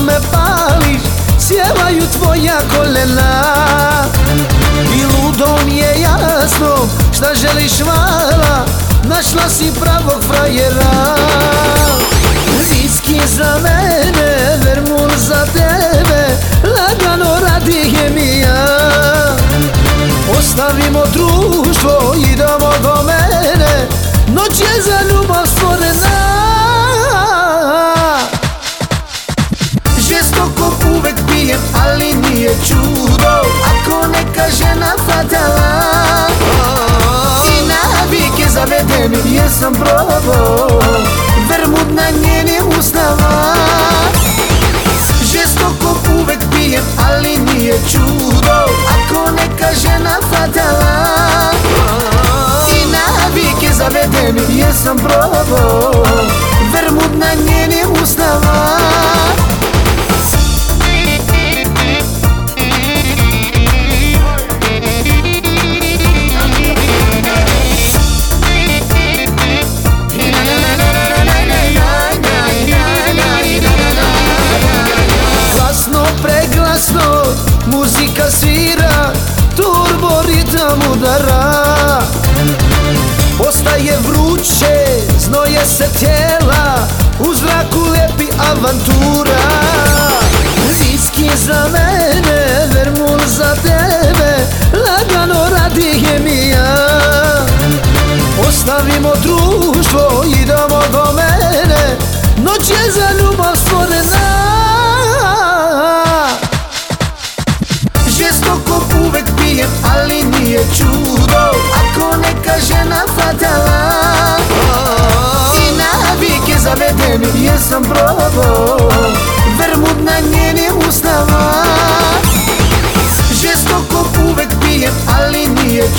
me pališ Sjevaju tvoja kolena. I ludo mi je jasno Šta želiš vala Našla si pravog frajera. Viski za mene Vermul za tebe Lagano radi hemija. Ostavimo društvo Idemo do mene Noć je za zavedeni, jesam probao Vermut na njenim usnama preglasno, muzika svira Turbo ritam udara. Postaje vruće, znoje se tijela U zraku lepi avantura. Viski za mene,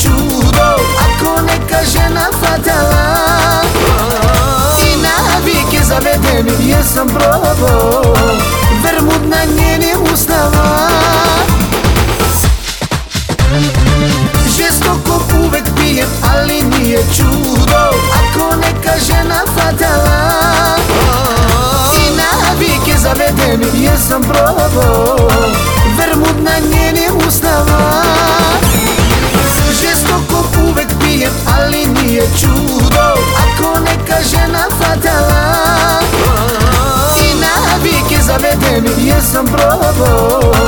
čudo. Ako neka žena fatala I navike zavedeni, jesam probao. Vermut na njenim usnama Žestoko uvek pijem, ali nije čudo. Ako neka žena fatala I navike zavedeni, jesam probao. Vermut na njenim usnama čudo. Ako neka žena fatala I navike zavedeni, jesam probao